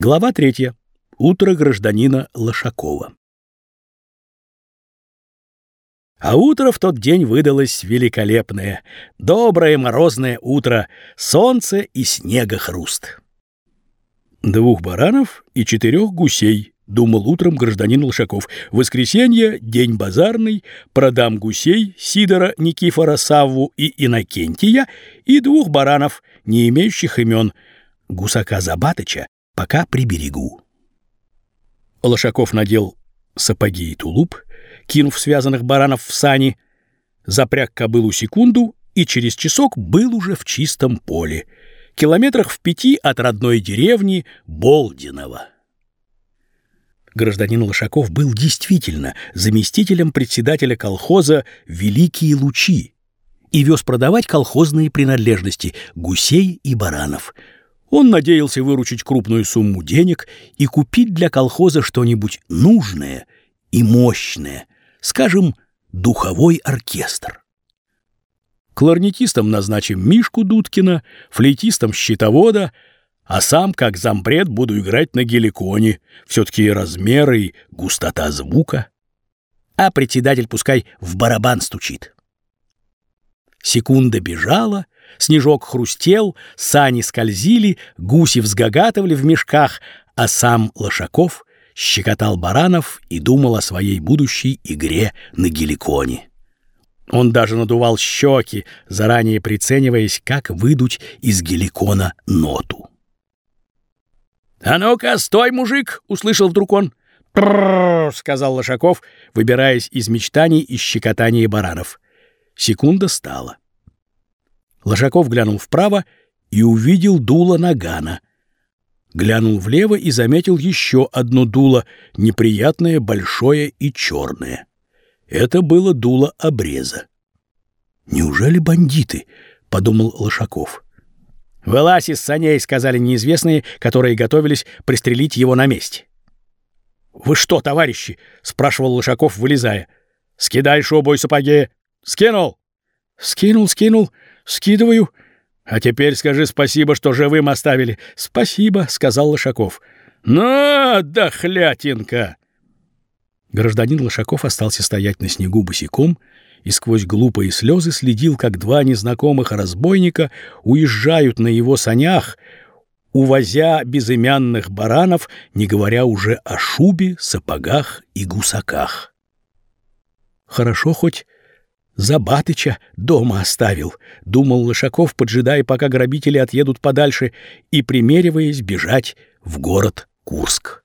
Глава третья. Утро гражданина Лошакова. А утро в тот день выдалось великолепное. Доброе морозное утро, солнце и снегохруст. Двух баранов и четырех гусей, думал утром гражданин Лошаков. Воскресенье, день базарный, продам гусей Сидора, Никифора, Савву и Иннокентия и двух баранов, не имеющих имен, гусака Забатыча пока приберегу. Лошаков надел сапоги и тулуп, кинув связанных баранов в сани, запряг кобылу секунду и через часок был уже в чистом поле, километрах в пяти от родной деревни Болдинова. Гражданин Лошаков был действительно заместителем председателя колхоза «Великие лучи» и вез продавать колхозные принадлежности гусей и баранов – он надеялся выручить крупную сумму денег и купить для колхоза что-нибудь нужное и мощное, скажем, духовой оркестр. Кларнетистом назначим Мишку Дудкина, флейтистом Щитовода, а сам, как зампред, буду играть на геликоне, все-таки размеры и густота звука. А председатель пускай в барабан стучит. Секунда бежала — Снежок хрустел, сани скользили, гуси взгагатывали в мешках, а сам Лошаков щекотал баранов и думал о своей будущей игре на геликоне. Он даже надувал щеки, заранее прицениваясь, как выдуть из геликона ноту. «А ну-ка, стой, мужик!» — услышал вдруг он. Сказал Лошаков, выбираясь из мечтаний и щекотания баранов. Секунда стала. Лошаков глянул вправо и увидел дуло нагана. Глянул влево и заметил еще одно дуло, неприятное, большое и черное. Это было дуло обреза. «Неужели бандиты?» — подумал Лошаков. «Вылазь из саней», — сказали неизвестные, которые готовились пристрелить его на месте. «Вы что, товарищи?» — спрашивал Лошаков, вылезая. «Скидай шубу и сапоги». «Скинул?» «Скинул, скинул. Скидываю. А теперь скажи спасибо, что живым оставили. Спасибо, сказал Лошаков. На, дохлятинка! Гражданин Лошаков остался стоять на снегу босиком и сквозь глупые слезы следил, как два незнакомых разбойника уезжают на его санях, увозя безымянных баранов, не говоря уже о шубе, сапогах и гусаках. Хорошо хоть Забатыча дома оставил, думал Лошаков, поджидая, пока грабители отъедут подальше, и примериваясь бежать в город Курск.